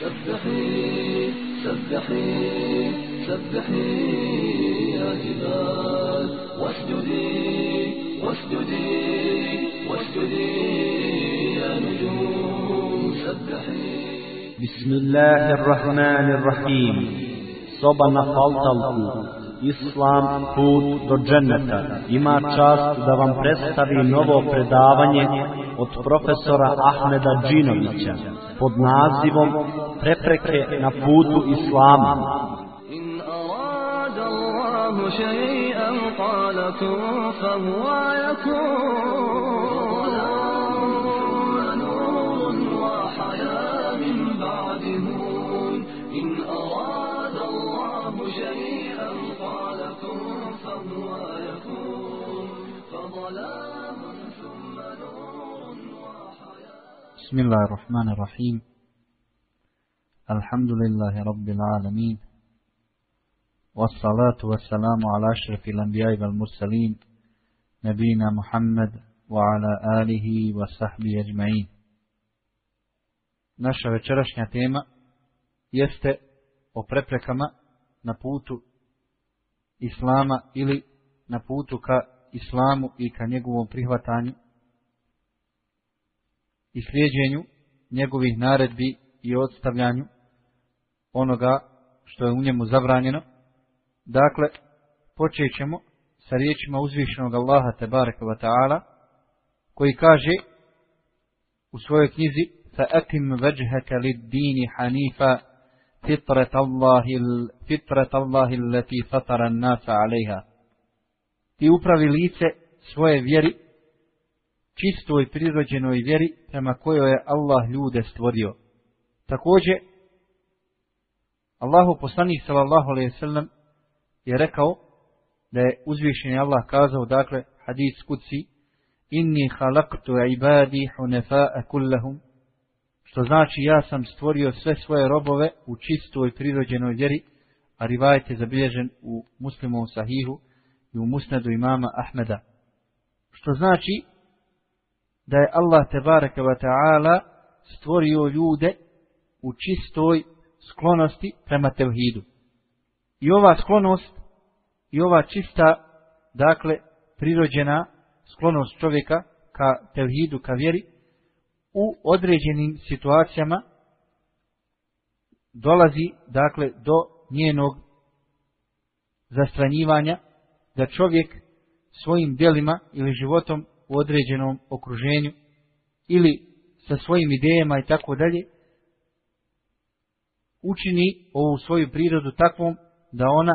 سبحي سبحي سبحي يا جبال واسجدي واسجدي واسجدي يا نجوم سبحي بسم الله الرحمن الرحيم صبنا فالتلقوا Islam put do dženneta ima čast da vam predstavi novo predavanje od profesora Ahmeda Džinovića pod nazivom Prepreke na putu Islama. إن أراد الله شيئا قال كن فهو يكون بسم الله الرحمن الرحيم الحمد لله رب العالمين والصلاة والسلام على أشرف الأنبياء والمرسلين نبينا محمد وعلى آله وصحبه أجمعين Naša večerašnja tema jeste o preprekama na putu Islama ili na putu ka Islamu i ka njegovom prihvatanju i slijedjenju njegovih naredbi i odstavljanju onoga što je u njemu zabranjeno. Dakle, počet ćemo sa riječima uzvišenog Allaha Tebareka wa ta'ala, koji kaže u svojoj knjizi فَأَكِمْ وَجْهَكَ لِلدِّينِ حَنِيفًا فِطْرَةَ اللَّهِ, فِطْرَةَ اللَّهِ الَّتِي فَطَرَ النَّاسَ عَلَيْهَا Ti upravi lice svoje vjeri, čistoj prirođenoj vjeri prema kojoj je Allah ljude stvorio. Također, Allahu poslanik sallallahu alejhi ve sellem je rekao da je uzvišeni Allah kazao dakle hadis kutsi inni khalaqtu ibadi hunafa kullahum što znači ja sam stvorio sve svoje robove u čistoj prirođenoj vjeri a rivajet je zabilježen u muslimovom sahihu i u musnadu imama Ahmeda što znači da je Allah tebareke ve taala stvorio ljude u čistoj sklonosti prema tevhidu. I ova sklonost i ova čista, dakle, prirođena sklonost čovjeka ka tevhidu, ka vjeri, u određenim situacijama dolazi, dakle, do njenog zastranjivanja da čovjek svojim djelima ili životom u određenom okruženju ili sa svojim idejama i tako dalje učini ovu svoju prirodu takvom da ona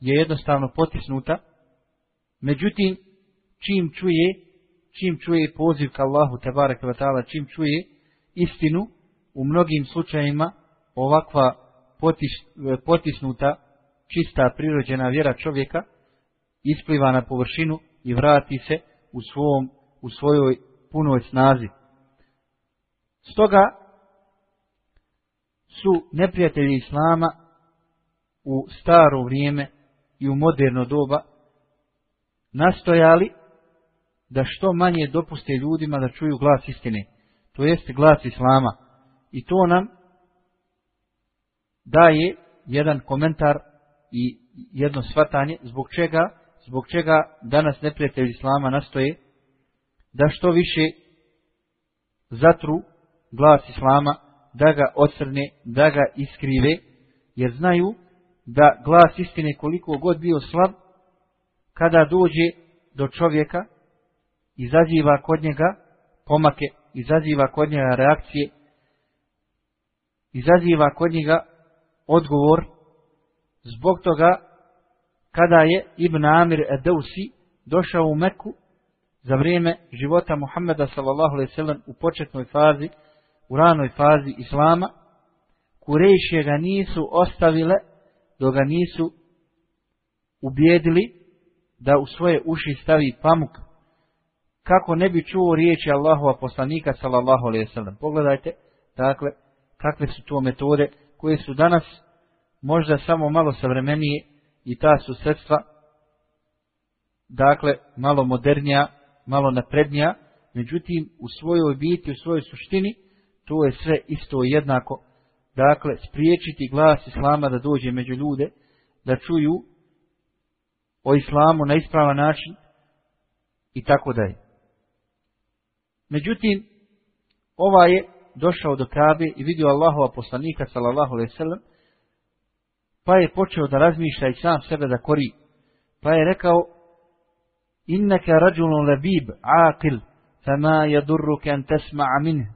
je jednostavno potisnuta. Međutim, čim čuje, čim čuje poziv ka Allahu Tebare ta'ala, čim čuje istinu, u mnogim slučajima ovakva potis, potisnuta, čista, prirođena vjera čovjeka ispliva na površinu i vrati se u, svom, u svojoj punoj snazi. Stoga, su neprijatelji Islama u staro vrijeme i u moderno doba nastojali da što manje dopuste ljudima da čuju glas istine, to jest glas Islama. I to nam daje jedan komentar i jedno svatanje zbog čega, zbog čega danas neprijatelji Islama nastoje da što više zatru glas Islama da ga ocrne, da ga iskrive, jer znaju da glas istine koliko god bio slab, kada dođe do čovjeka, izaziva kod njega pomake, izaziva kod njega reakcije, izaziva kod njega odgovor, zbog toga kada je Ibn Amir Edeusi došao u Meku za vrijeme života Muhammeda sallallahu alaihi sallam u početnoj fazi, u ranoj fazi Islama, Kurejšije ga nisu ostavile dok ga nisu ubijedili da u svoje uši stavi pamuk kako ne bi čuo riječi Allahova poslanika sallallahu alejhi ve sellem. Pogledajte, dakle, kakve su to metode koje su danas možda samo malo savremenije i ta su sredstva dakle malo modernija, malo naprednija, međutim u svojoj biti, u svojoj suštini to je sve isto jednako dakle, spriječiti glas Islama da dođe među ljude, da čuju o Islamu na ispravan način i tako dalje. Međutim, ova je došao do Kabe i vidio Allahova poslanika, sallallahu alaihi sallam, pa je počeo da razmišlja i sam sebe da kori. Pa je rekao, inneke rađulun labib, aqil, fama yadurruka an tasma'a minhu,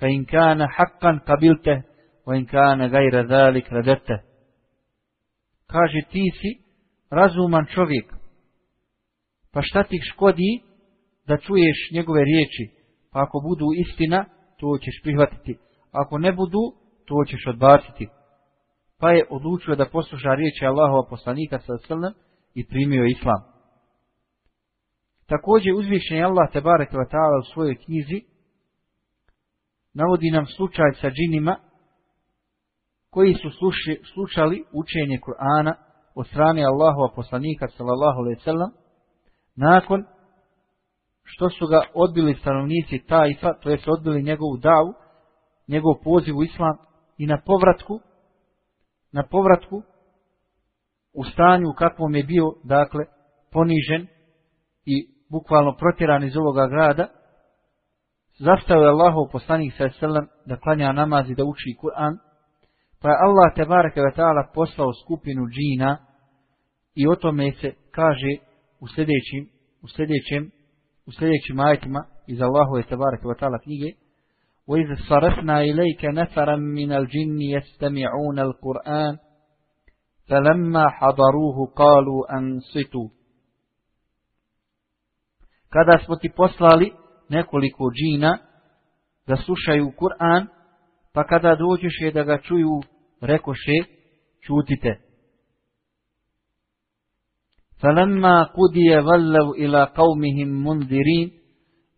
fa in kana haqqan kabilte, wa in kana gajra zalik radete. Kaže, ti si razuman čovjek, pa šta ti škodi da čuješ njegove riječi, pa ako budu istina, to ćeš prihvatiti. Ako ne budu, to ćeš odbaciti. Pa je odlučio da posluša riječi Allahova poslanika sa srnem i primio islam. Također uzvišen je Allah Tebare Kvetala u svojoj knjizi navodi nam slučaj sa džinima koji su sluši, slušali učenje Kur'ana od strane Allahova poslanika sallallahu alejhi ve sellem nakon što su ga odbili stanovnici Taifa, to jest odbili njegovu davu, njegov poziv u islam i na povratku, na povratku u stanju u kakvom je bio, dakle, ponižen i bukvalno protjeran iz ovoga grada, zastao je Allahov poslanik sa selam da klanja namaz i da uči Kur'an, pa je Allah te bareke ve taala poslao skupinu džina i o tome se kaže u sljedećim u sljedećem u sljedećim ajetima iz Allahove tebareke ve taala knjige وإذ صرفنا إليك نفرا من الجن يستمعون القرآن فلما حضروه قالوا أنصتوا kada smo ti poslali nekoliko džina da slušaju Kur'an, pa kada dođeš je da ga čuju, rekoše, čutite. فَلَمَّا قُدِيَ وَلَّوْ إِلَى قَوْمِهِمْ مُنْذِرِينَ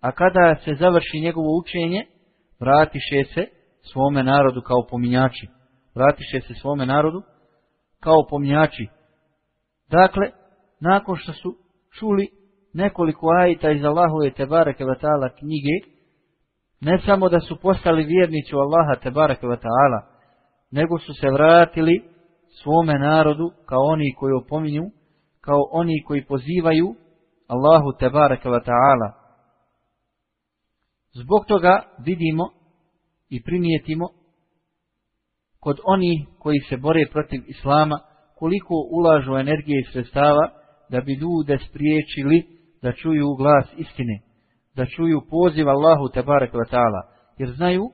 A kada se završi njegovo učenje, vratiše se svome narodu kao pominjači. Vratiše se svome narodu kao pominjači. Dakle, nakon što su čuli nekoliko ajita iz Allahove Tebareke Vatala knjige, ne samo da su postali vjernici u Allaha Tebareke Vatala, nego su se vratili svome narodu kao oni koji opominju, kao oni koji pozivaju Allahu Tebareke Vatala. Zbog toga vidimo i primijetimo kod oni koji se bore protiv Islama koliko ulažu energije i sredstava da bi ljude spriječili da čuju glas istine, da čuju poziv Allahu Tebarek ta'ala, jer znaju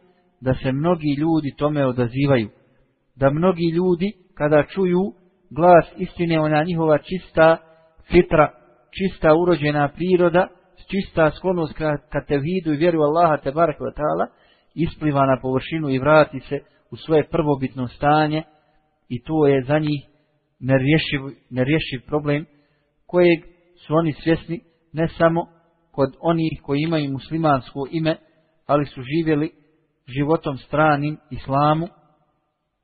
da se mnogi ljudi tome odazivaju, da mnogi ljudi kada čuju glas istine, ona njihova čista fitra, čista urođena priroda, čista sklonost ka, ka tevhidu i vjeru Allaha Tebarek Vatala, ispliva na površinu i vrati se u svoje prvobitno stanje i to je za njih nerješiv, nerješiv problem kojeg su oni svjesni ne samo kod onih koji imaju muslimansko ime, ali su živjeli životom stranim islamu,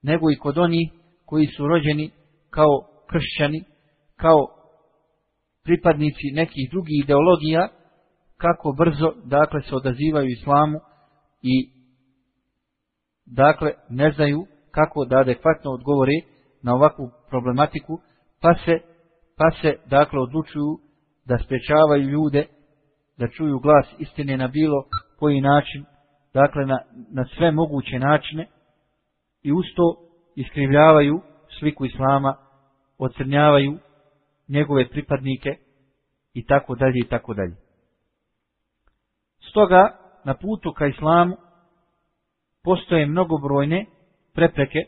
nego i kod onih koji su rođeni kao kršćani, kao pripadnici nekih drugih ideologija, kako brzo, dakle, se odazivaju islamu i, dakle, ne znaju kako da adekvatno odgovore na ovakvu problematiku, pa se, pa se, dakle, odlučuju da sprečavaju ljude da čuju glas istine na bilo koji način, dakle na, na sve moguće načine i usto iskrivljavaju sliku Islama, ocrnjavaju njegove pripadnike i tako dalje i tako dalje. Stoga na putu ka Islamu postoje mnogobrojne prepreke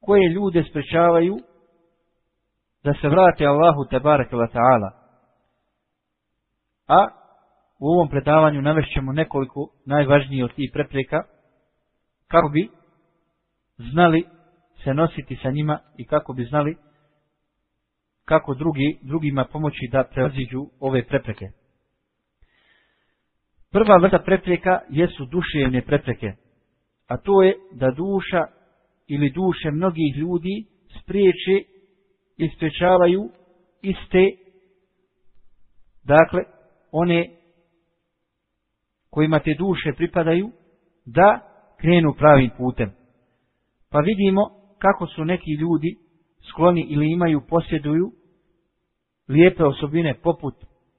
koje ljude sprečavaju da se vrate Allahu tebareke wa ta'ala. A u ovom predavanju navešćemo nekoliko najvažnijih od tih prepreka kako bi znali se nositi sa njima i kako bi znali kako drugi, drugima pomoći da prevaziđu ove prepreke. Prva vrsta prepreka jesu duševne prepreke, a to je da duša ili duše mnogih ljudi spriječe isprečavaju iste, dakle, one kojima te duše pripadaju, da krenu pravim putem. Pa vidimo kako su neki ljudi skloni ili imaju, posjeduju lijepe osobine poput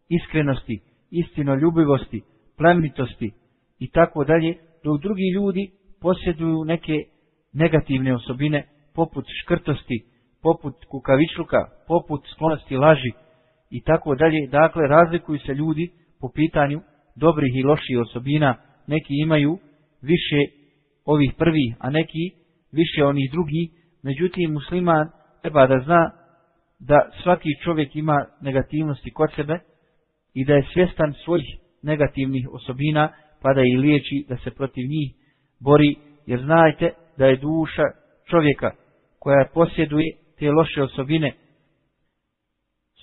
iskrenosti, istinoljubivosti, plemenitosti i tako dalje, dok drugi ljudi posjeduju neke negativne osobine poput škrtosti, poput kukavičluka, poput sklonosti laži i tako dalje. Dakle, razlikuju se ljudi po pitanju dobrih i loših osobina. Neki imaju više ovih prvih, a neki više onih drugih. Međutim, musliman treba da zna da svaki čovjek ima negativnosti kod sebe i da je svjestan svojih negativnih osobina, pa da i liječi, da se protiv njih bori, jer znajte da je duša čovjeka koja posjeduje te loše osobine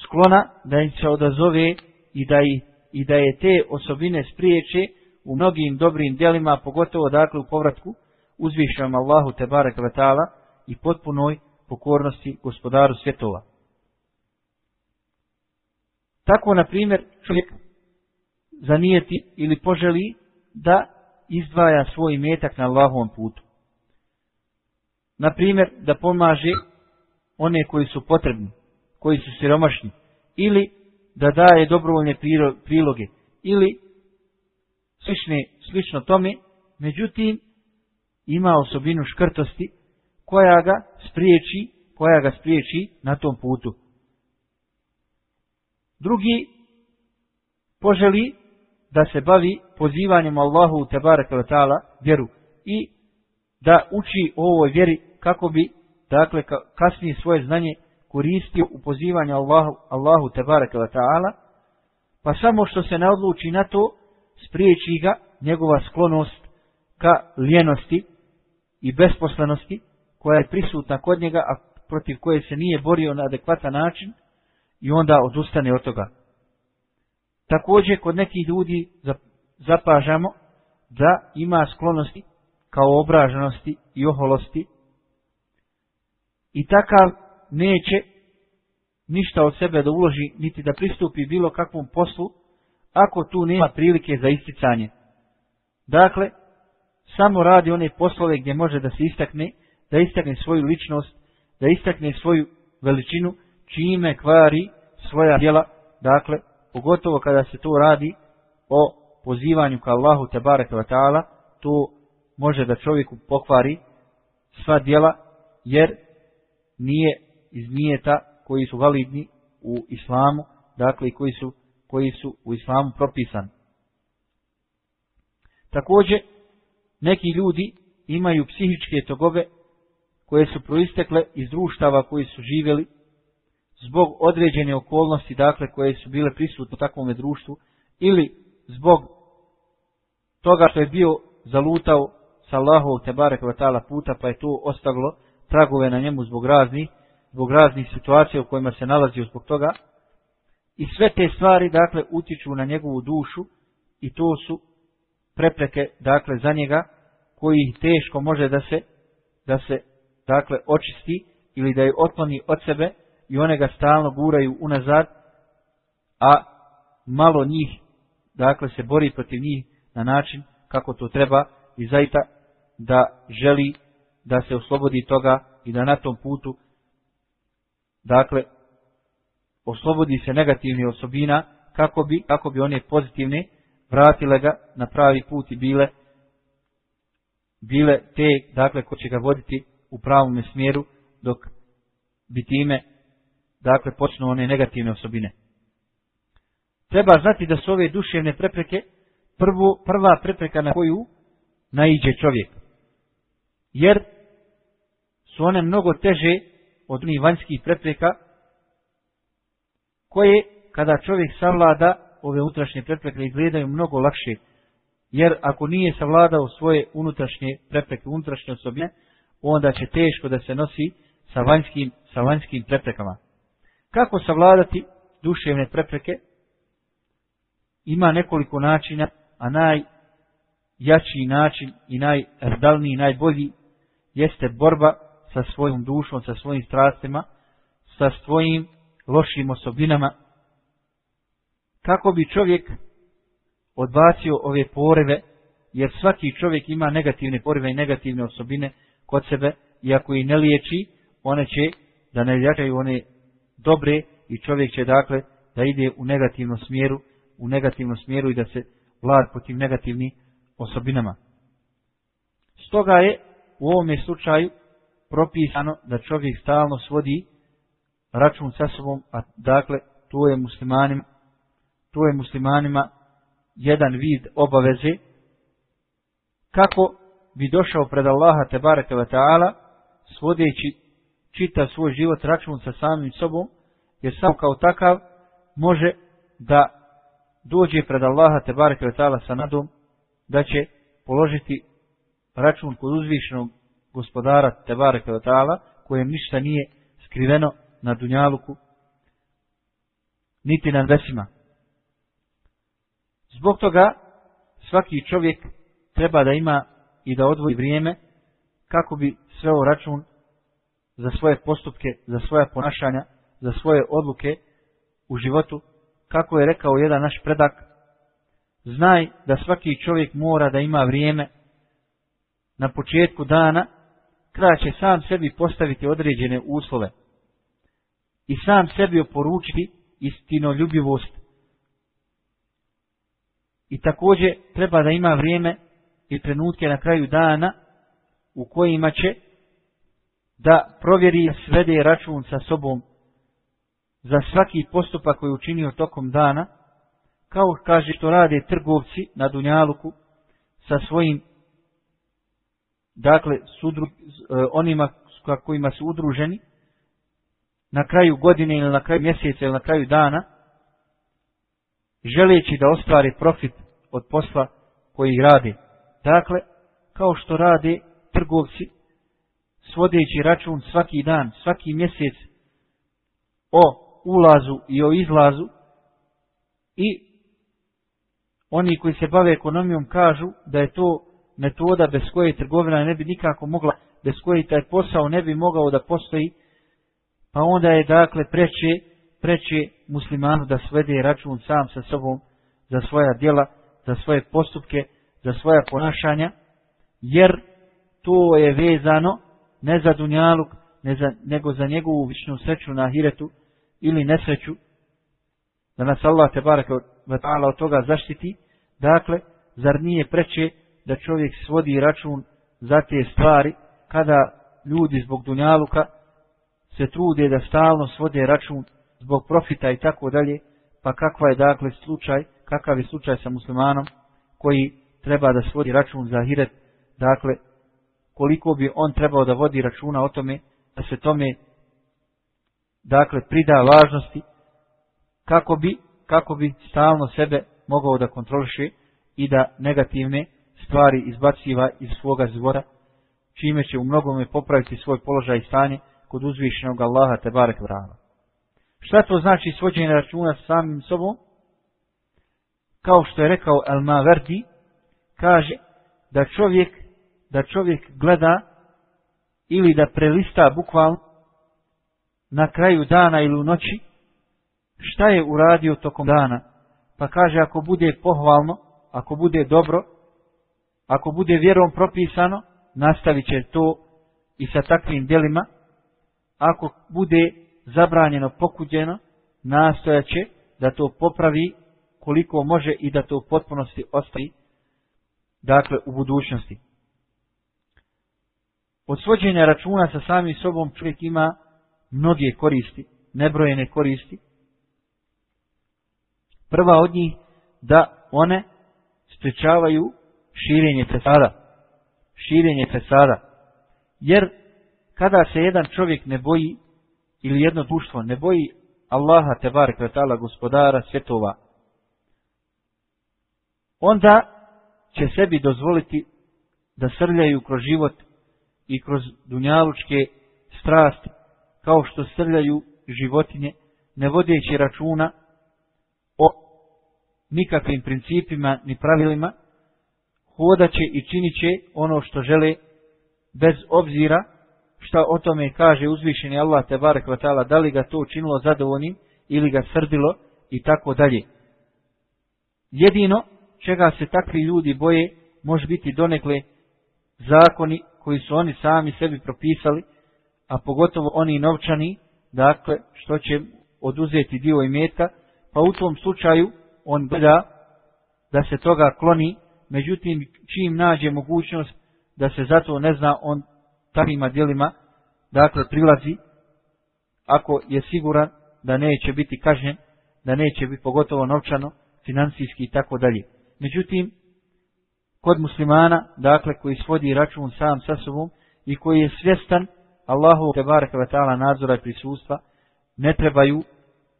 sklona da im se odazove i da, i, i da je te osobine spriječe u mnogim dobrim djelima, pogotovo dakle u povratku uzvišenom Allahu te barek i potpunoj pokornosti gospodaru svjetova. Tako, na primjer, čovjek zanijeti ili poželi da izdvaja svoj metak na Allahovom putu. Na primjer, da pomaže one koji su potrebni, koji su siromašni, ili da daje dobrovoljne priloge, ili slične, slično tome, međutim, ima osobinu škrtosti koja ga spriječi, koja ga spriječi na tom putu. Drugi poželi da se bavi pozivanjem Allahu u ve taala vjeru i da uči o ovoj vjeri kako bi dakle kasnije svoje znanje koristio u pozivanju Allahu, Allahu Tebareke taala pa samo što se ne odluči na to spriječi ga njegova sklonost ka ljenosti i besposlenosti koja je prisutna kod njega, a protiv koje se nije borio na adekvatan način i onda odustane od toga. Također kod nekih ljudi zapažamo da ima sklonosti kao obraženosti i oholosti i takav neće ništa od sebe da uloži niti da pristupi bilo kakvom poslu ako tu nema prilike za isticanje. Dakle, samo radi one poslove gdje može da se istakne, da istakne svoju ličnost, da istakne svoju veličinu, čime kvari svoja djela, dakle, pogotovo kada se to radi o pozivanju ka Allahu te bareke ve taala, to može da čovjeku pokvari sva djela jer nije iz nijeta koji su validni u islamu, dakle i koji su koji su u islamu propisani. Također neki ljudi imaju psihičke tegobe koje su proistekle iz društava koji su živjeli zbog određene okolnosti, dakle, koje su bile prisutne u takvom društvu, ili zbog toga što je bio zalutao sa Allahovog tebare kvatala puta, pa je to ostavilo tragove na njemu zbog raznih, zbog raznih situacija u kojima se nalazio zbog toga. I sve te stvari, dakle, utiču na njegovu dušu i to su prepreke, dakle, za njega, koji teško može da se, da se, dakle, očisti ili da je otkloni od sebe i one ga stalno guraju unazad, a malo njih, dakle, se bori protiv njih na način kako to treba i zaista da želi da se oslobodi toga i da na tom putu, dakle, oslobodi se negativne osobina kako bi, kako bi one pozitivne vratile ga na pravi put i bile bile te, dakle, ko će ga voditi u pravom smjeru, dok bi time, dakle, počnu one negativne osobine. Treba znati da su ove duševne prepreke prvo, prva prepreka na koju naiđe čovjek. Jer su one mnogo teže od onih vanjskih prepreka koje, kada čovjek savlada ove unutrašnje prepreke izgledaju mnogo lakše, jer ako nije savladao svoje unutrašnje prepreke, unutrašnje osobine, onda će teško da se nosi sa vanjskim, sa vanjskim preprekama. Kako savladati duševne prepreke? Ima nekoliko načina, a najjačiji način i najrdalniji, najbolji jeste borba sa svojom dušom, sa svojim strastima, sa svojim lošim osobinama, kako bi čovjek odbacio ove poreve, jer svaki čovjek ima negativne poreve i negativne osobine kod sebe, i ako ih ne liječi, one će da ne jačaju one dobre i čovjek će dakle da ide u negativnom smjeru, u negativnom smjeru i da se vlad po tim negativnim osobinama. Stoga je u ovom slučaju propisano da čovjek stalno svodi račun sa sobom, a dakle to je muslimanima, to je muslimanima jedan vid obaveze kako bi došao pred Allaha te bareke ve taala svodeći čita svoj život račun sa samim sobom jer sam kao takav može da dođe pred Allaha te bareke ve taala sa nadom da će položiti račun kod uzvišenog gospodara te bareke ve taala kojem ništa nije skriveno na dunjaluku niti na vesima. zbog toga svaki čovjek treba da ima i da odvoji vrijeme kako bi sveo račun za svoje postupke, za svoje ponašanja, za svoje odluke u životu, kako je rekao jedan naš predak, znaj da svaki čovjek mora da ima vrijeme na početku dana, kada će sam sebi postaviti određene uslove i sam sebi oporučiti istinoljubivost. I također treba da ima vrijeme i trenutke na kraju dana u kojima će da provjeri svede račun sa sobom za svaki postupak koji je učinio tokom dana, kao kaže što rade trgovci na Dunjaluku sa svojim, dakle, sudru, e, onima s kojima su udruženi, na kraju godine ili na kraju mjeseca ili na kraju dana, želeći da ostvari profit od posla koji rade. Dakle, kao što rade trgovci, svodeći račun svaki dan, svaki mjesec o ulazu i o izlazu. I oni koji se bave ekonomijom kažu da je to metoda bez koje trgovina ne bi nikako mogla, bez koje taj posao ne bi mogao da postoji, pa onda je dakle preče, preče muslimanu da svede račun sam sa sobom za svoja djela, za svoje postupke, za svoja ponašanja, jer to je vezano ne za dunjaluk, ne za, nego za njegovu vičnu sreću na ahiretu ili nesreću, da nas Allah te baraka od toga zaštiti, dakle, zar nije preče da čovjek svodi račun za te stvari, kada ljudi zbog dunjaluka se trude da stalno svode račun zbog profita i tako dalje, pa kakva je dakle slučaj, kakav je slučaj sa muslimanom koji treba da svodi račun za ahiret, dakle, koliko bi on trebao da vodi računa o tome, da se tome, dakle, prida važnosti, kako bi, kako bi stalno sebe mogao da kontroliše i da negativne stvari izbaciva iz svoga zvora, čime će u mnogome popraviti svoj položaj i stanje kod uzvišenog Allaha te barek vrana. Šta to znači svođenje računa sa samim sobom? Kao što je rekao El Maverdi, kaže da čovjek da čovjek gleda ili da prelista bukvalno na kraju dana ili u noći šta je uradio tokom dana. Pa kaže ako bude pohvalno, ako bude dobro, ako bude vjerom propisano, nastavit će to i sa takvim djelima. Ako bude zabranjeno, pokuđeno, nastojaće da to popravi koliko može i da to u potpunosti ostavi, dakle, u budućnosti. Od svođenja računa sa samim sobom čovjek ima mnoge koristi, nebrojene koristi. Prva od njih da one sprečavaju širenje fesada. Širenje fesada. Jer kada se jedan čovjek ne boji ili jedno društvo ne boji Allaha te bar kvetala gospodara svjetova, onda će sebi dozvoliti da srljaju kroz život i kroz dunjalučke strasti, kao što srljaju životinje, ne vodeći računa o nikakvim principima ni pravilima, hodaće i činiće ono što žele bez obzira šta o tome kaže uzvišeni Allah te barek vatala, da li ga to učinilo zadovoljnim ili ga srdilo i tako dalje. Jedino čega se takvi ljudi boje može biti donekle zakoni koji su oni sami sebi propisali, a pogotovo oni novčani, dakle, što će oduzeti dio imetka, pa u tom slučaju on gleda da se toga kloni, međutim, čim nađe mogućnost da se zato ne zna, on takvima djelima, dakle, prilazi, ako je siguran da neće biti kažnjen, da neće biti pogotovo novčano, financijski i tako dalje. Međutim, kod muslimana, dakle, koji svodi račun sam sa sobom i koji je svjestan Allahu te baraka ve taala nadzora i prisustva, ne trebaju,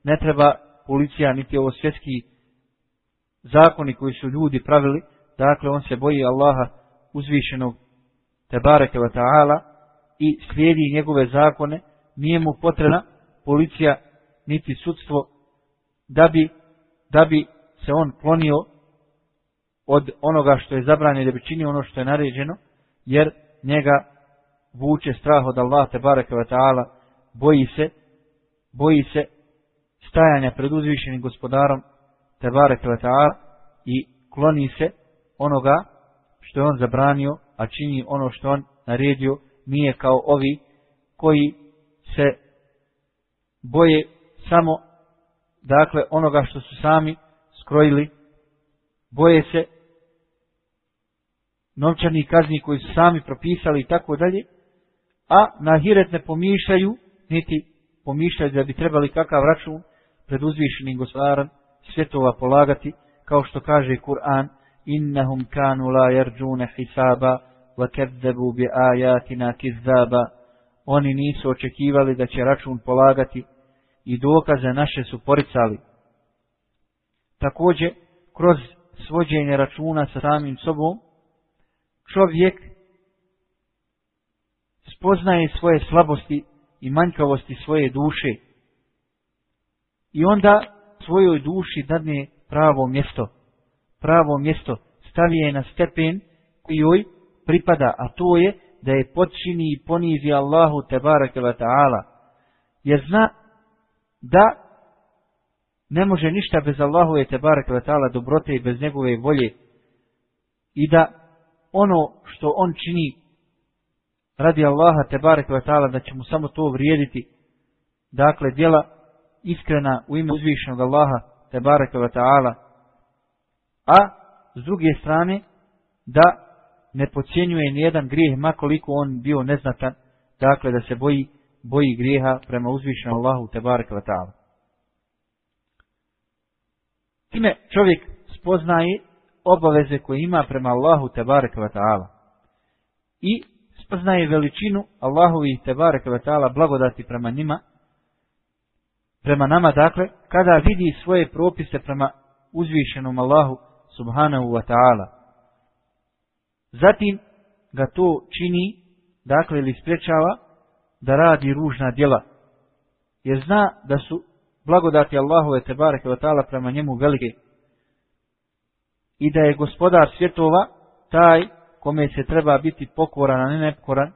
ne treba policija niti ovo svjetski zakoni koji su ljudi pravili, dakle on se boji Allaha uzvišenog te baraka ve taala i slijedi njegove zakone, nije mu potrebna policija niti sudstvo da bi, da bi se on klonio od onoga što je zabranjeno da bi činio ono što je naređeno, jer njega vuče strah od Allah te bareke ve taala, boji se, boji se stajanja pred uzvišenim gospodarom te bareke ve taala i kloni se onoga što je on zabranio, a čini ono što on naredio, nije kao ovi koji se boje samo dakle onoga što su sami skrojili, boje se novčani kazni koji su sami propisali i tako dalje, a na hiret ne pomišljaju, niti pomišljaju da bi trebali kakav račun pred uzvišenim gospodaran svjetova polagati, kao što kaže Kur'an, innahum kanu la yarjuna hisaba wa kadzabu bi ayatina kizzaba. Oni nisu očekivali da će račun polagati i dokaze naše su poricali. Takođe kroz svođenje računa sa samim sobom čovjek spoznaje svoje slabosti i manjkavosti svoje duše i onda svojoj duši dadne pravo mjesto pravo mjesto stavi je na stepen koji joj pripada a to je da je podčini i ponizi Allahu tebareke ve ta'ala. Jer zna da ne može ništa bez Allahu je tebareke ve ta'ala dobrote i bez njegove volje i da ono što on čini radi Allaha te barek ve taala da će mu samo to vrijediti. Dakle djela iskrena u ime uzvišenog Allaha te barek ve taala. A s druge strane da ne pocijenjuje ni jedan grijeh makoliko on bio neznatan dakle da se boji boji grijeha prema uzvišenom Allahu te barek ve taala. Time čovjek spoznaje obaveze koje ima prema Allahu tebareke ve taala i spoznaje veličinu Allahovih tebareke ve taala blagodati prema njima, prema nama, dakle, kada vidi svoje propise prema uzvišenom Allahu subhanahu wa ta'ala. Zatim ga to čini, dakle, ili sprečava da radi ružna djela. Jer zna da su blagodati Allahove tebareke wa ta'ala prema njemu velike. I da je gospodar svjetova taj kome se treba biti pokoran, a ne nepokoran,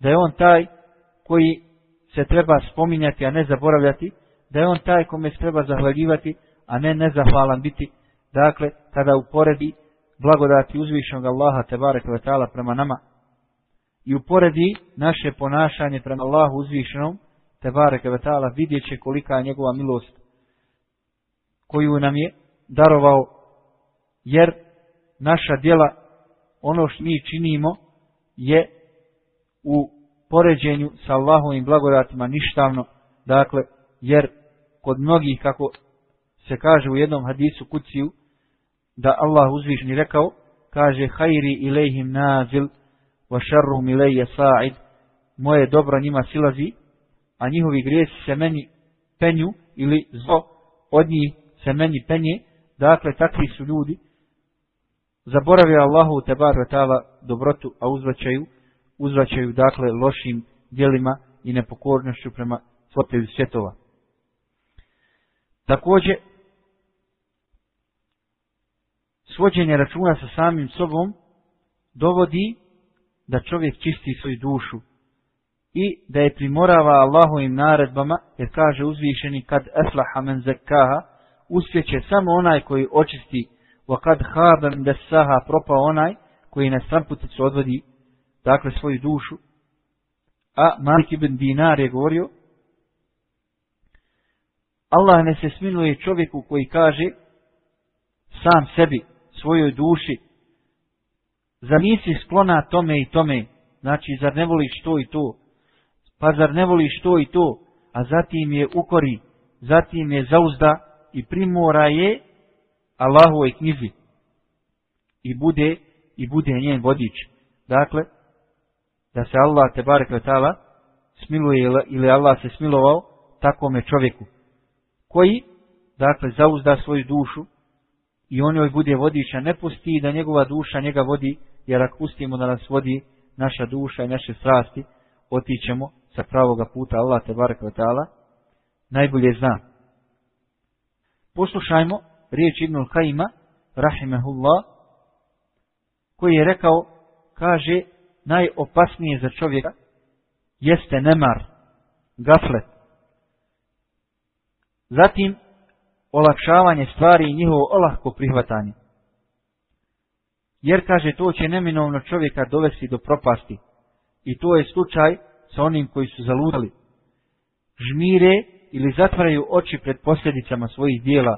da je on taj koji se treba spominjati, a ne zaboravljati, da je on taj kome se treba zahvaljivati, a ne nezahvalan biti, dakle, kada uporedi blagodati uzvišnog Allaha Tebare Kvetala prema nama i uporedi naše ponašanje prema Allahu uzvišenom Tebare Kvetala, vidjet će kolika je njegova milost koju nam je darovao, jer naša djela ono što mi činimo je u poređenju sa Allahovim blagodatima ništavno, dakle, jer kod mnogih, kako se kaže u jednom hadisu kuciju, da Allah uzvišni rekao, kaže, hajri ilehim nazil, wa šarruhum ileje sa'id, moje dobro njima silazi, a njihovi grijesi se meni penju, ili zlo od njih se meni penje, dakle, takvi su ljudi, zaboravio Allahu tebar vetala dobrotu, a uzvaćaju, uzvaćaju dakle lošim djelima i nepokornošću prema stvotelju svjetova. Također, svođenje računa sa samim sobom dovodi da čovjek čisti svoju dušu i da je primorava Allahovim naredbama, jer kaže uzvišeni kad eslaha men zekaha, uspjeće samo onaj koji očisti wa kad khaba min propa onaj koji na stramputicu odvodi dakle svoju dušu, a Malik ibn Dinar je govorio, Allah ne se smiluje čovjeku koji kaže sam sebi, svojoj duši, zar nisi sklona tome i tome, znači zar ne voliš to i to, pa zar ne voliš to i to, a zatim je ukori, zatim je zauzda i primora je Allahovoj knjizi i bude i bude njen vodič. Dakle, da se Allah te barek letala smiluje ili Allah se smilovao takome čovjeku koji, dakle, zauzda svoju dušu i on joj bude vodiča, ne pusti da njegova duša njega vodi, jer ako pustimo da nas vodi naša duša i naše strasti, otićemo sa pravoga puta Allah te barek letala, najbolje zna. Poslušajmo riječ Ibnul Kajima, rahimehullah, koji je rekao, kaže, najopasnije za čovjeka jeste nemar, gaflet. Zatim, olakšavanje stvari i njihovo olahko prihvatanje. Jer, kaže, to će neminovno čovjeka dovesti do propasti. I to je slučaj sa onim koji su zaludali. Žmire ili zatvaraju oči pred posljedicama svojih dijela.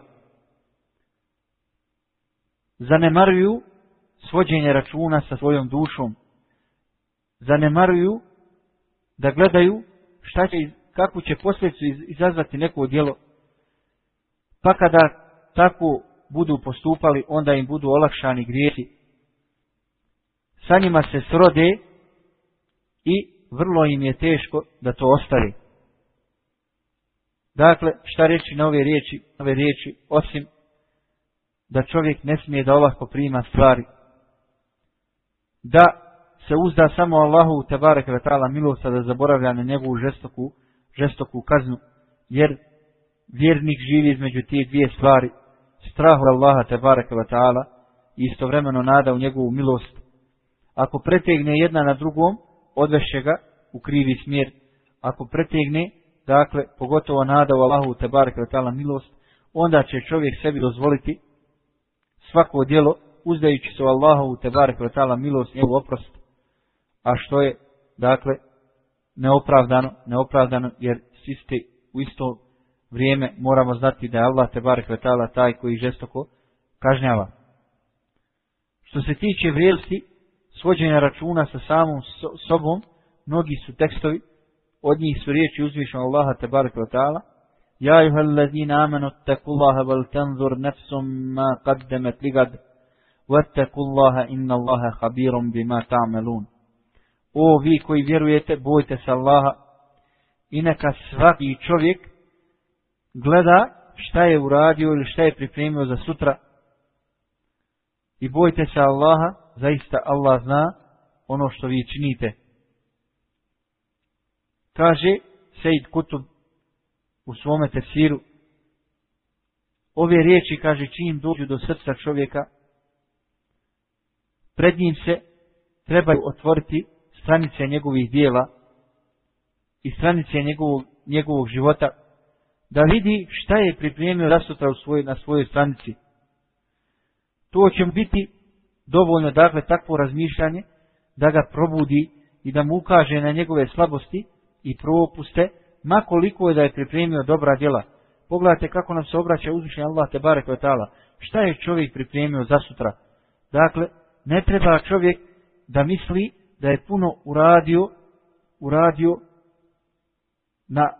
Zanemaruju svođenje računa sa svojom dušom. Zanemaruju da gledaju šta će, kako će posljedicu izazvati neko djelo. Pa kada tako budu postupali, onda im budu olakšani grijesi. Sa njima se srode i vrlo im je teško da to ostari. Dakle, šta reći na ove riječi, ove riječi, osim da čovjek ne smije da olahko prima stvari, da se uzda samo Allahu tebareke ve taala milosta da zaboravlja na njegovu žestoku žestoku kaznu jer vjernik živi između te dvije stvari strah od Allaha tebareke ve taala i istovremeno nada u njegovu milost. Ako pretegne jedna na drugom odveše ga u krivi smjer. Ako pretegne dakle pogotovo nada u Allahu tebareke ve taala milost onda će čovjek sebi dozvoliti svako djelo uzdajući se u Allahovu tebarek ve taala milost i oprost a što je dakle neopravdano neopravdano jer siste u isto vrijeme moramo znati da je Allah tebarek vetala ve taala taj koji žestoko kažnjava. Što se tiče vrijednosti svođenja računa sa samom sobom mnogi su tekstovi od njih su riječi uzvišenog Allaha tebarek vetala ve taala Ja ayyuhallazina amanu taqullaha wal tanzur nafsum ma qaddamat ligad وَاتَّقُوا اللَّهَ إِنَّ اللَّهَ خَبِيرٌ بِمَا تَعْمَلُونَ O vi koji vjerujete, bojte se Allaha i neka svaki čovjek gleda šta je uradio ili šta je pripremio za sutra i bojte se Allaha, zaista Allah zna ono što vi činite. Kaže Sejid Kutub u svome tefsiru, ove riječi, kaže, čim dođu do srca čovjeka, pred njim se trebaju otvoriti stranice njegovih dijela i stranice njegovog, njegovog života, da vidi šta je pripremio rasutra u svoj, na svojoj stranici. To će biti dovoljno, dakle, takvo razmišljanje, da ga probudi i da mu ukaže na njegove slabosti i propuste, makoliko je da je pripremio dobra djela. Pogledajte kako nam se obraća uzvišnji Allah te barek Šta je čovjek pripremio za sutra? Dakle, ne treba čovjek da misli da je puno uradio, uradio na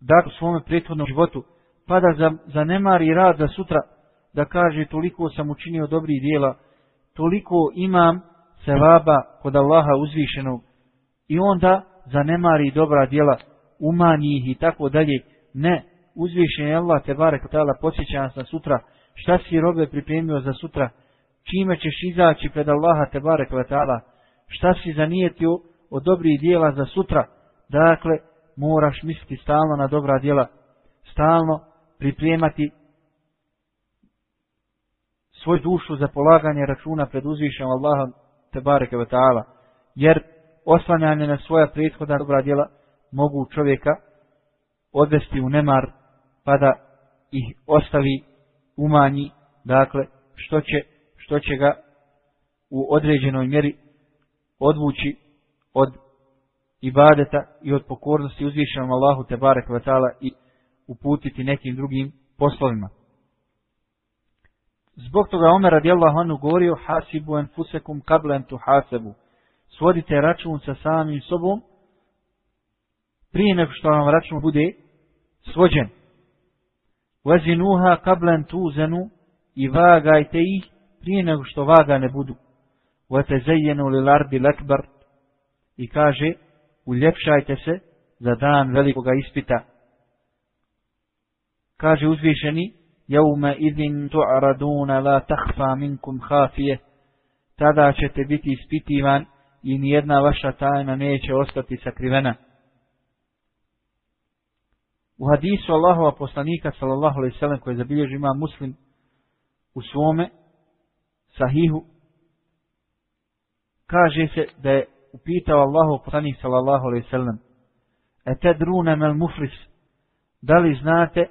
dakle svome prethodnom životu, pa da zanemari rad za sutra, da kaže toliko sam učinio dobrih dijela, toliko imam sevaba kod Allaha uzvišenog i onda zanemari dobra djela, umanji ih i tako dalje. Ne, uzvišen je Allah te barek tala posjeća nas na sutra, šta si robe pripremio za sutra, čime ćeš izaći pred Allaha te barek tala, šta si zanijetio od dobrih dijela za sutra, dakle, moraš misliti stalno na dobra djela, stalno pripremati svoju dušu za polaganje računa pred uzvišenom Allahom te barek ta'ala, jer oslanjanje na svoja prethodna dobra djela mogu čovjeka odvesti u nemar, pa da ih ostavi umanji, dakle, što će što će ga u određenoj mjeri odvući od ibadeta i od pokornosti uzvišenom Allahu te barek vatala i uputiti nekim drugim poslovima. Zbog toga Omer radijallahu anhu govorio hasibu enfusekum kablen tu hasebu. Svodite račun sa samim sobom prije nego što vam račun bude svođen. Vazinuha kablen tuzenu i vagajte ih prije nego što vaga ne budu. Vatezejenu li lardi lakbar i kaže uljepšajte se za dan velikoga ispita. Kaže uzvišeni jaume idin tu'araduna la tahfa minkum hafije tada ćete biti ispitivan i nijedna vaša tajna neće ostati sakrivena. U hadisu Allahova poslanika sallallahu alejhi ve sellem koji zabilježi ima Muslim u svome sahihu kaže se da je upitao Allahov poslanik sallallahu alejhi ve sellem etadruna mal muflis da li znate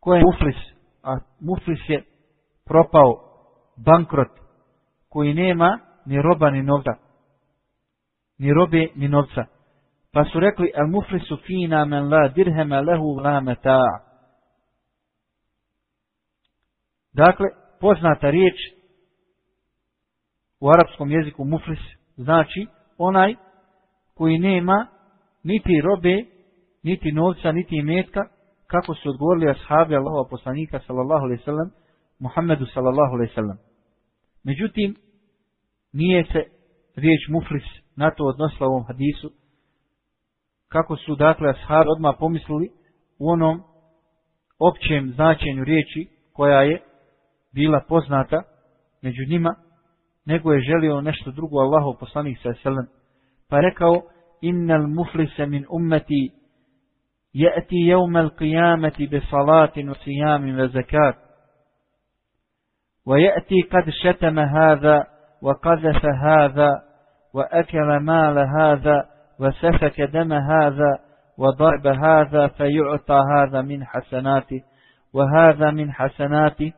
ko je muflis a muflis je propao bankrot koji nema ni roba ni novca ni robe ni novca Pa su rekli, al muflisu fina men la dirhema lehu la meta'a. Dakle, poznata riječ u arapskom jeziku muflis znači onaj koji nema niti robe, niti novca, niti imetka, kako su odgovorili ashabi Allahova poslanika sallallahu alaihi sallam, Muhammedu sallallahu alaihi sallam. Međutim, nije se riječ muflis na to odnosila u ovom hadisu, kako su dakle ashab odmah pomislili u onom općem značenju riječi koja je bila poznata među njima, nego je želio nešto drugo Allahov poslanik sa selam. Pa rekao, innal muflise min ummeti je'ti jevmel qiyameti be salatin u sijamin ve zekat. ويأتي قد شتم هذا وقذف هذا وأكل مال هذا وسفك دم هذا وضرب هذا فيعطى هذا من حسناته وهذا من حسناته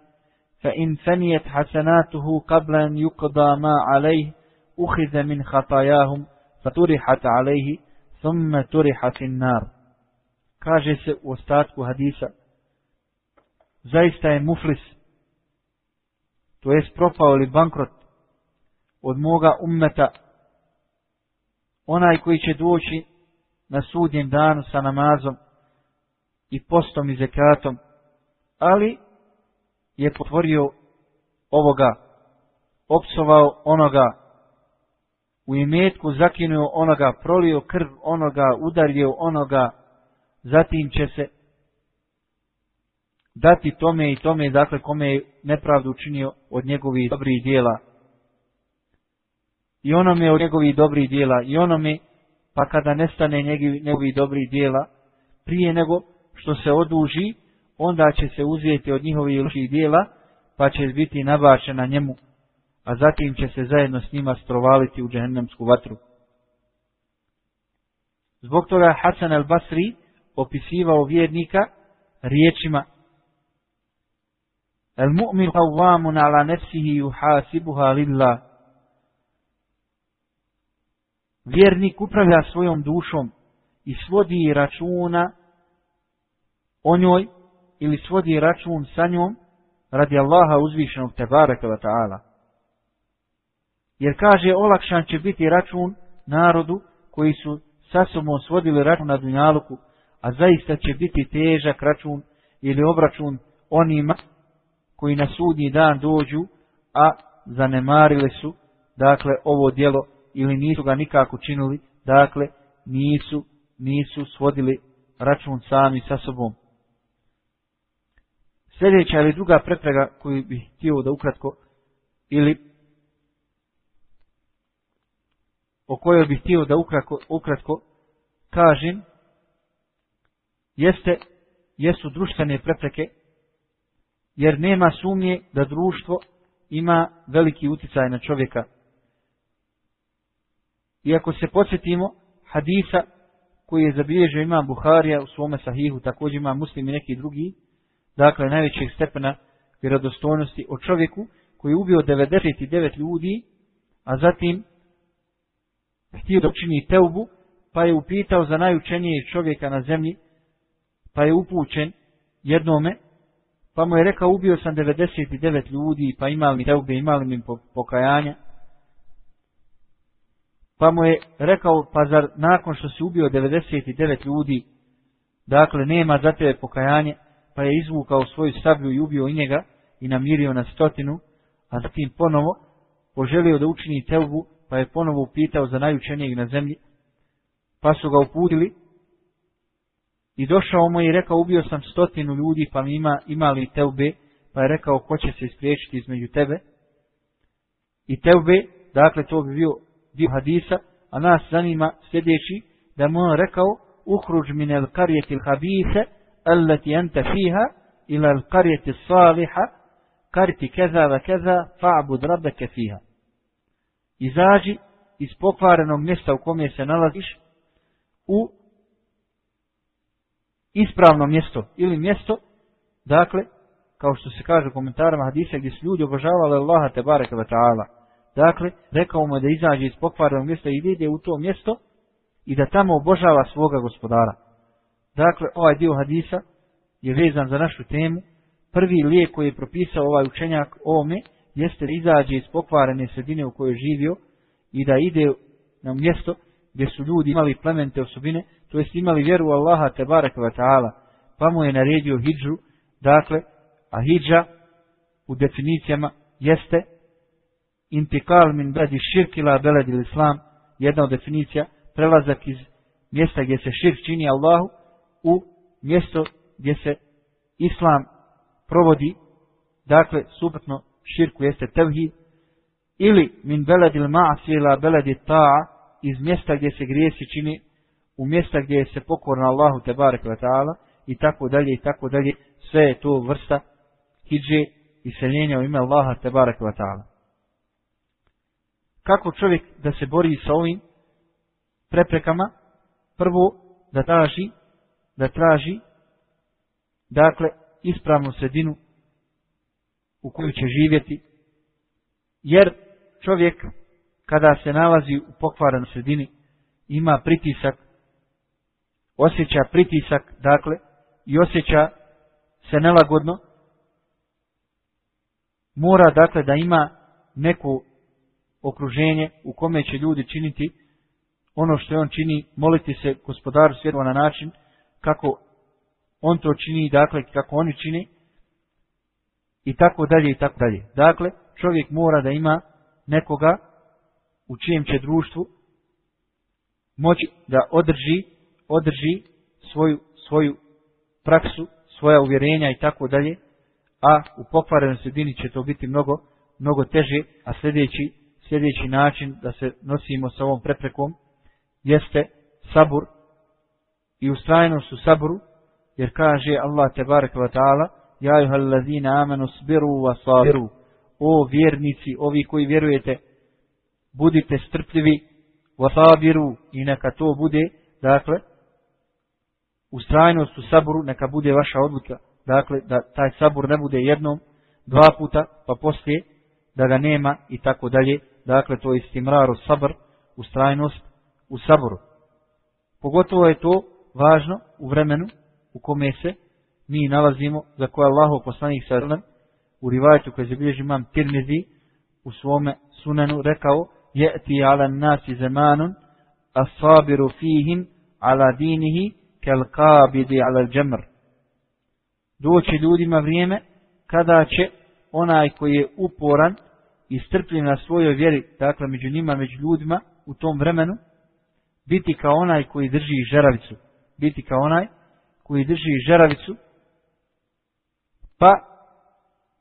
فإن فنيت حسناته قبل أن يقضى ما عليه أخذ من خطاياهم فطرحت عليه ثم طرح في النار. Kaže se u ostatku hadisa zaista je propao ili bankrot od moga ummeta. Onaj koji će doći na sudnjem danu sa namazom i postom i zekatom, ali je potvorio ovoga, opsovao onoga, u imetku zakinuo onoga, prolio krv onoga, udario onoga, zatim će se dati tome i tome, dakle, kome je nepravdu učinio od njegovih dobrih dijela i onome od njegovih dobrih dijela i onome pa kada nestane njegovih dobrih dijela prije nego što se oduži onda će se uzijeti od njihovih loših dijela pa će biti nabačena njemu a zatim će se zajedno s njima strovaliti u džehennemsku vatru. Zbog toga Hasan al-Basri opisivao vjernika riječima El-mu'min qawwamun ala nefsihi yuhasibuha lillah vjernik upravlja svojom dušom i svodi računa o njoj ili svodi račun sa njom radi Allaha uzvišenog tebareka wa ta'ala. Jer kaže olakšan će biti račun narodu koji su sa sobom svodili račun na dunjaluku, a zaista će biti težak račun ili obračun onima koji na sudnji dan dođu, a zanemarili su, dakle, ovo dijelo ili nisu ga nikako činili, dakle, nisu, nisu svodili račun sami sa sobom. Sljedeća ili druga preprega koju bih htio da ukratko, ili o kojoj bih htio da ukratko, ukratko kažem, jeste, jesu društvene prepreke, jer nema sumnje da društvo ima veliki uticaj na čovjeka, Iako se podsjetimo hadisa koji je zabilježio imam Buharija u svome sahihu, također ima muslim i neki drugi, dakle najvećeg stepena vjerodostojnosti o čovjeku koji je ubio 99 ljudi, a zatim htio da učini teubu, pa je upitao za najučenijeg čovjeka na zemlji, pa je upućen jednome, pa mu je rekao ubio sam 99 ljudi, pa imali mi teube, imali mi pokajanja. Pa mu je rekao, pa zar nakon što si ubio 99 ljudi, dakle nema za tebe pokajanje, pa je izvukao svoju sablju i ubio i njega i namirio na stotinu, a zatim ponovo poželio da učini teubu, pa je ponovo upitao za najučenijeg na zemlji, pa su ga uputili i došao mu i rekao ubio sam stotinu ljudi pa mi ima, ima li teube, pa je rekao ko će se ispriječiti između tebe? I teube, dakle to bi bio dio hadisa, a nas zanima sljedeći da mu on rekao ukruđ min el karijeti il habise allati anta fiha ila el karijeti saliha kariti keza va keza fa'bud rabbeke fiha izađi iz pokvarenog mjesta u kome se nalaziš u ispravno mjesto ili mjesto, dakle, kao što se kaže u komentarima hadisa gdje su ljudi obožavali Allaha te bareke ve taala. Dakle, rekao mu da izađe iz pokvarenog mjesta i ide u to mjesto i da tamo obožava svoga gospodara. Dakle, ovaj dio hadisa je vezan za našu temu. Prvi lijek koji je propisao ovaj učenjak ovome jeste da izađe iz pokvarene sredine u kojoj je živio i da ide na mjesto gdje su ljudi imali plemente osobine, to jest imali vjeru u Allaha te barek taala, pa mu je naredio hidžu, dakle, a hidža u definicijama jeste intikal min bedi širk ila beledi islam, jedna od definicija, prelazak iz mjesta gdje se širk čini Allahu u mjesto gdje se islam provodi, dakle, suprotno širku jeste tevhid, ili min beledi ma'asi ila beledi ta'a, iz mjesta gdje se grijesi čini u mjesta gdje se pokorna Allahu te barek ve taala i tako dalje i tako dalje. Sve je to vrsta hidže i seljenja u ime Allaha te barek ve taala kako čovjek da se bori sa ovim preprekama? Prvo da traži da traži dakle ispravnu sredinu u kojoj će živjeti. Jer čovjek kada se nalazi u pokvaran sredini, ima pritisak, osjeća pritisak, dakle, i osjeća se nelagodno, mora, dakle, da ima neku okruženje u kome će ljudi činiti ono što on čini, moliti se gospodaru svjetova na način kako on to čini, dakle, kako oni čini, i tako dalje, i tako dalje. Dakle, čovjek mora da ima nekoga u čijem će društvu moći da održi, održi svoju, svoju praksu, svoja uvjerenja i tako dalje, a u pokvarenoj sredini će to biti mnogo, mnogo teže, a sljedeći, sljedeći način da se nosimo sa ovom preprekom jeste sabur i ustrajnost u saburu, jer kaže Allah te barek wa ta'ala, ja juha lazina amanu sbiru wa sabiru, o vjernici, ovi koji vjerujete, budite strpljivi wasabiru i neka to bude dakle ustrajnost u saboru neka bude vaša odluka. Dakle da taj sabur ne bude jednom dva puta pa poslije da ga nema i tako dalje dakle to je istimraru sabr, ustrajnost u sabru. Pogotovo je to važno u vremenu u kome se mi nalazimo, za koje Allah poslanih sredan, u rivajtu koje zabilježi imam Tirmizi, u svome sunanu rekao, jeti ala nasi zemanun, asabiru fihim ala dinihi kel kabidi ala džemr. Doći ljudima vrijeme kada će onaj koji je uporan i strpljen na svojoj vjeri, dakle među njima, među ljudima u tom vremenu, biti kao onaj koji drži žeravicu. Biti kao onaj koji drži žeravicu, pa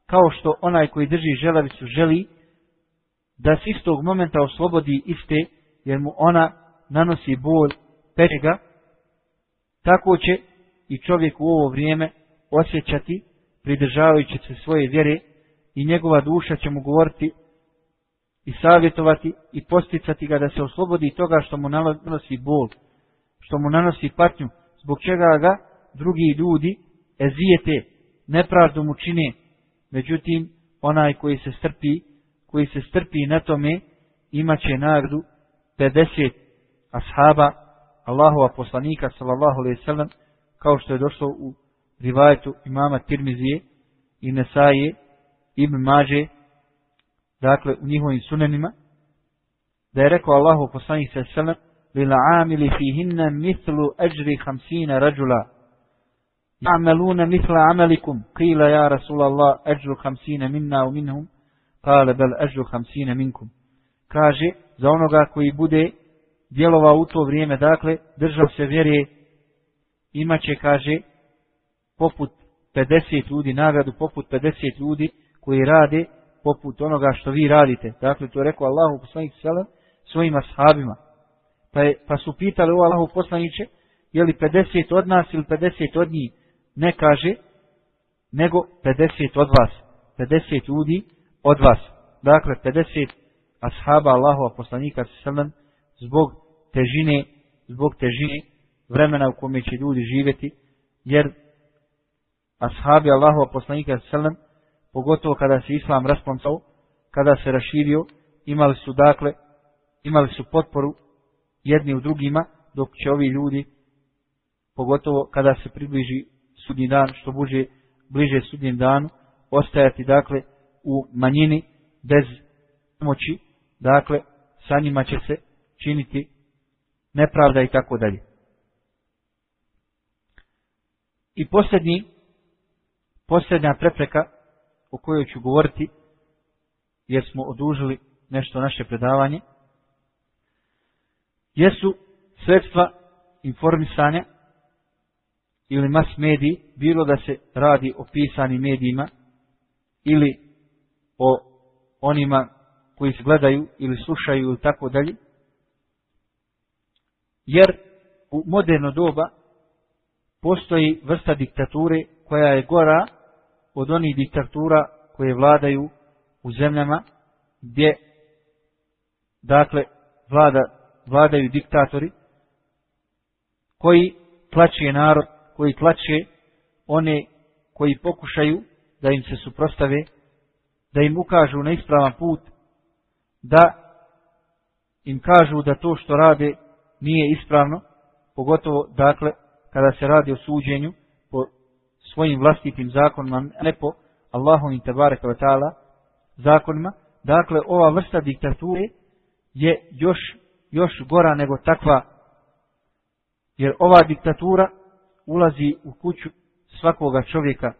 kao što onaj koji drži žeravicu želi da se istog momenta oslobodi iste, jer mu ona nanosi bol, peče ga, tako će i čovjek u ovo vrijeme osjećati, pridržavajući se svoje vjere, i njegova duša će mu govoriti i savjetovati i posticati ga da se oslobodi toga što mu nanosi bol, što mu nanosi patnju, zbog čega ga drugi ljudi ezijete, nepravdu mu čine, međutim, onaj koji se strpi koji se strpi na tome, imaće nagradu 50 ashaba Allahova poslanika sallallahu alejhi ve sellem kao što je došlo u rivajetu imama Tirmizije i Nesaje Ibn Mađe dakle u njihovim sunenima da je rekao Allahu poslanik sallallahu selam lil amili fihinna mithlu ajri 50 rajula. Ya'maluna mithla amalikum. Qila ya rasul Allah ajru 50 minna wa minhum. Qala bal ajru 50 minkum. Kaže za onoga koji bude djelovao u to vrijeme dakle držao se vjere imaće kaže poput 50 ljudi nagradu poput 50 ljudi koji rade poput onoga što vi radite dakle to je rekao Allahu poslanik sallallahu svojim ashabima. Pa, je, pa su pitali o Allahu poslaniće, je li 50 od nas ili 50 od njih? Ne kaže, nego 50 od vas. 50 ljudi od vas. Dakle, 50 ashaba Allahova poslanika sallam zbog težine, zbog težine vremena u kome će ljudi živjeti, jer ashabi Allahova poslanika sallam, pogotovo kada se islam rasponcao, kada se raširio, imali su dakle imali su potporu jedni u drugima, dok će ovi ljudi, pogotovo kada se približi sudnji dan, što buže bliže sudnjem danu, ostajati dakle u manjini bez pomoći, dakle sa njima će se činiti nepravda i tako dalje. I posljednji, posljednja prepreka o kojoj ću govoriti, jer smo odužili nešto naše predavanje, jesu sredstva informisanja ili mas mediji, bilo da se radi o pisanim medijima ili o onima koji se gledaju ili slušaju ili tako dalje. Jer u moderno doba postoji vrsta diktature koja je gora od onih diktatura koje vladaju u zemljama gdje dakle vlada vladaju diktatori, koji tlače narod, koji tlače one koji pokušaju da im se suprostave, da im ukažu na ispravan put, da im kažu da to što rade nije ispravno, pogotovo dakle kada se radi o suđenju svojim vlastitim zakonima, ne po Allahovim tebareka ta'ala zakonima, dakle ova vrsta diktature je još još gora nego takva, jer ova diktatura ulazi u kuću svakoga čovjeka,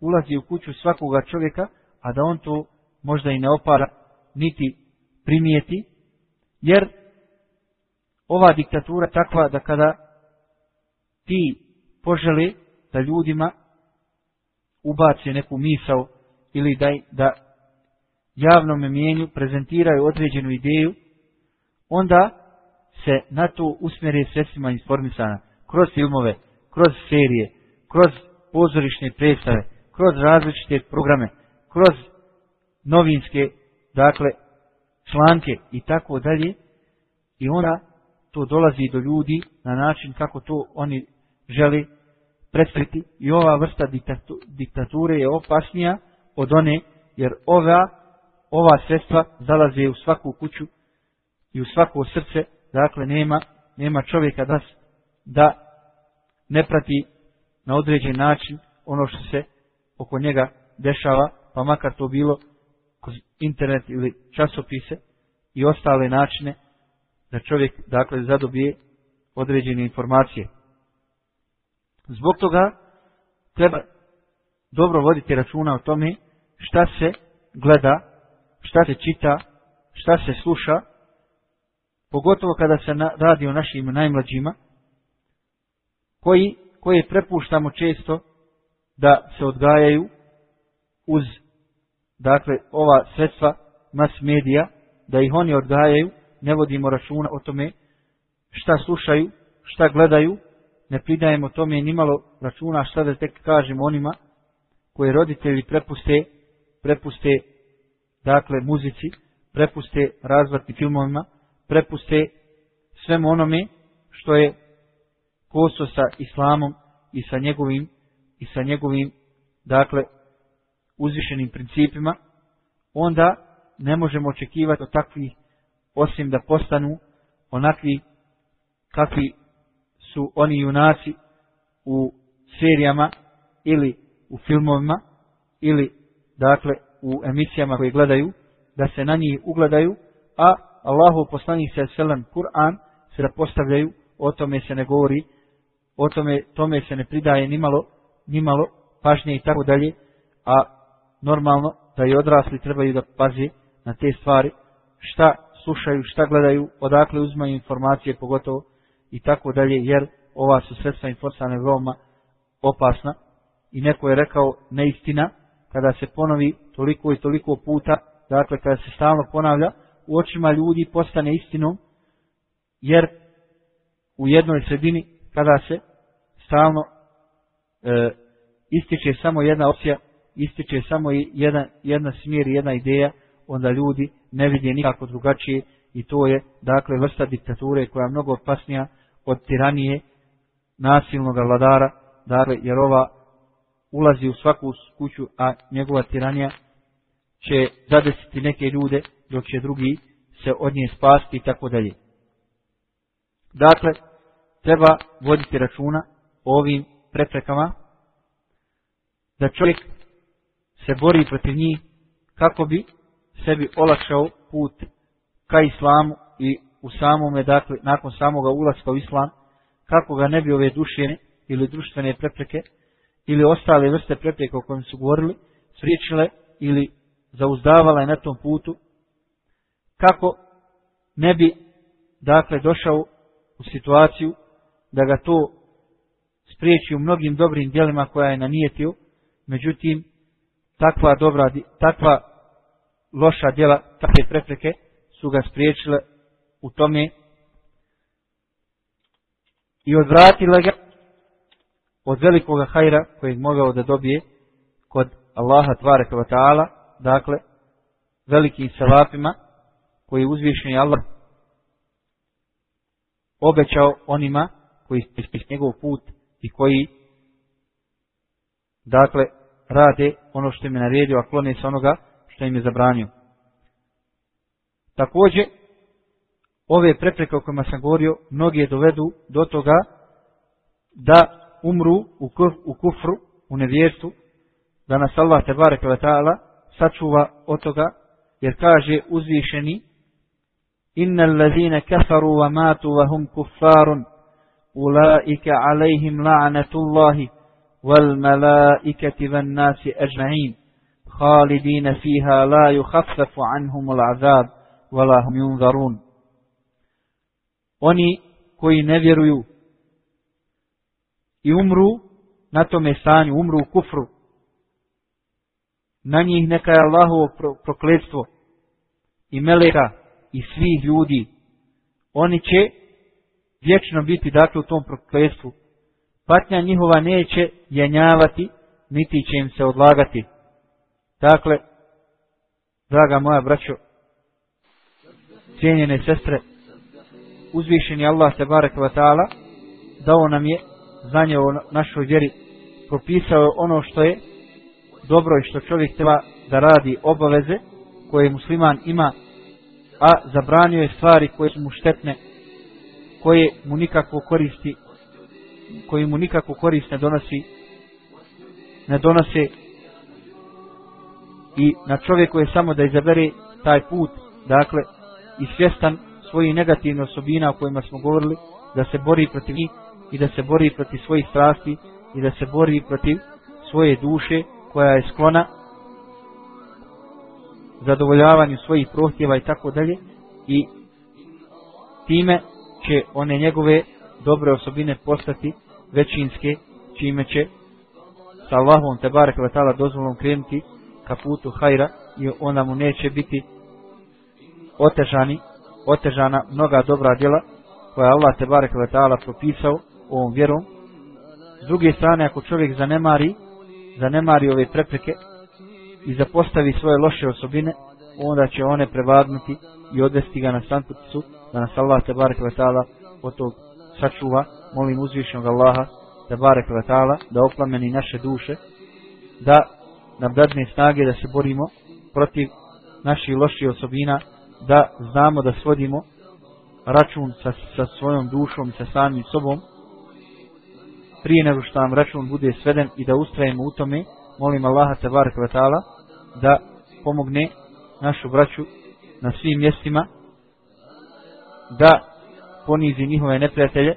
ulazi u kuću svakoga čovjeka, a da on to možda i ne opara, niti primijeti, jer ova diktatura takva da kada ti požele da ljudima ubaci neku misao ili da, da javnom mijenju prezentiraju određenu ideju, onda se na to usmjeri sredstvima informisana, kroz filmove, kroz serije, kroz pozorišne predstave, kroz različite programe, kroz novinske, dakle, članke i tako dalje, i onda to dolazi do ljudi na način kako to oni želi predstaviti i ova vrsta diktature je opasnija od one, jer ova, ova sredstva zalaze u svaku kuću i u svako srce, dakle nema, nema čovjeka da, da ne prati na određen način ono što se oko njega dešava, pa makar to bilo kroz internet ili časopise i ostale načine da čovjek dakle zadobije određene informacije. Zbog toga treba dobro voditi računa o tome šta se gleda, šta se čita, šta se sluša, pogotovo kada se na, radi o našim najmlađima, koji, koje prepuštamo često da se odgajaju uz dakle ova sredstva mas medija, da ih oni odgajaju, ne vodimo računa o tome šta slušaju, šta gledaju, ne pridajemo tome ni malo računa šta da tek kažemo onima koje roditelji prepuste, prepuste dakle muzici, prepuste razvrti filmovima, prepuste svemu onome što je koso sa islamom i sa njegovim i sa njegovim dakle uzvišenim principima onda ne možemo očekivati od takvih osim da postanu onakvi kakvi su oni junaci u serijama ili u filmovima ili dakle u emisijama koje gledaju da se na njih ugledaju a Allahu poslanik se selam Kur'an se da postavljaju o tome se ne govori o tome tome se ne pridaje ni malo ni malo pažnje i tako dalje a normalno da i odrasli trebaju da pazi na te stvari šta slušaju šta gledaju odakle uzmaju informacije pogotovo i tako dalje jer ova su sredstva informisane veoma opasna. I neko je rekao neistina kada se ponovi toliko i toliko puta, dakle kada se stalno ponavlja, u očima ljudi postane istinom, jer u jednoj sredini kada se stalno e, ističe samo jedna opcija, ističe samo jedna, jedna smjer i jedna ideja, onda ljudi ne vidje nikako drugačije i to je dakle vrsta diktature koja je mnogo opasnija od tiranije nasilnog vladara, dakle, jer ova ulazi u svaku kuću, a njegova tiranija će zadesiti neke ljude, dok će drugi se od nje spasti i tako dalje. Dakle, treba voditi računa o ovim preprekama, da čovjek se bori protiv njih kako bi sebi olakšao put ka islamu i u samome, dakle, nakon samoga ulaska u islam, kako ga ne bi ove dušene ili društvene prepreke ili ostale vrste prepreke o kojim su govorili, spriječile ili zauzdavala na tom putu, kako ne bi, dakle, došao u situaciju da ga to spriječi u mnogim dobrim dijelima koja je nanijetio, međutim, takva dobra, takva loša djela, takve prepreke su ga spriječile u tome i odvratila ga od velikoga hajra kojeg mogao da dobije kod Allaha tvareka wa ta'ala, dakle, velikim sevapima koji uzvišeni Allah obećao onima koji ispis njegov put i koji dakle rade ono što im je naredio, a klone se onoga što im je zabranio. Također, ove prepreke o kojima sam govorio, mnogi dovedu do toga da umru u, kuf, u kufru, u nevjerstvu, da nas Allah te barek ta'ala sačuva od toga, jer kaže uzvišeni, inna allazine kafaru wa matu wa hum kuffarun, ulaika alaihim la'anatullahi wal malaikati van nasi ajma'in, khalidina fiha la yukhaffafu anhum wa wala hum yunzarun. Oni koji ne vjeruju i umru na tome stanju, umru u kufru. Na njih neka je Allahovo prokledstvo i meleka i svih ljudi. Oni će vječno biti dakle u tom prokledstvu. Patnja njihova neće jenjavati, niti će im se odlagati. Dakle, draga moja braćo, cijenjene sestre, uzvišeni Allah te barek vatala, dao nam je znanje o našoj vjeri, propisao ono što je dobro i što čovjek treba da radi obaveze koje musliman ima, a zabranio je stvari koje su mu štetne, koje mu nikako koristi, koji mu nikako korist ne donosi, ne donose i na čovjeku je samo da izabere taj put, dakle, i svjestan svojih negativnih osobina o kojima smo govorili, da se bori protiv njih i da se bori protiv svojih strasti i da se bori protiv svoje duše koja je sklona zadovoljavanju svojih prohtjeva i tako dalje i time će one njegove dobre osobine postati većinske čime će sa Allahom te barek vatala dozvolom krenuti ka putu hajra i ona mu neće biti otežani otežana mnoga dobra djela koja Allah te barek vatala propisao ovom vjerom. S druge strane, ako čovjek zanemari, zanemari ove prepreke i zapostavi svoje loše osobine, onda će one prevadnuti i odvesti ga na sanputicu, da nas Allah te barek letala od tog sačuva, molim uzvišnog Allaha te barek letala, da oplameni naše duše, da nam dadne snage da se borimo protiv naših loših osobina, da znamo da svodimo račun sa, sa svojom dušom i sa samim sobom, prije nego što nam račun bude sveden i da ustrajemo u tome, molim Allaha te bar vatala da pomogne našu braću na svim mjestima, da ponizi njihove neprijatelje,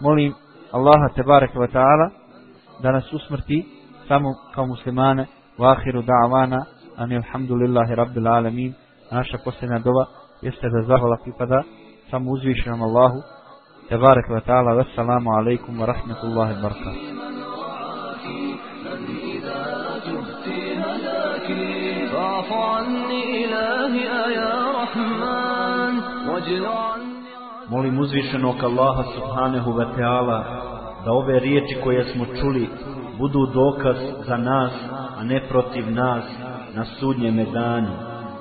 molim Allaha te bar vatala da nas usmrti samo kao muslimane. U ahiru da'avana ani alhamdulillahi rabbil alamin naša posljedna dova jeste da zahvala pripada samo uzvišenom Allahu تبارك وتعالى والسلام عليكم ورحمة الله وبركاته فاعف عني إلهي يا رحمن واجل عني Molim uzvišenog Allaha subhanahu wa ta'ala da ove riječi koje smo čuli budu dokaz za nas, a ne protiv nas na sudnjem danu.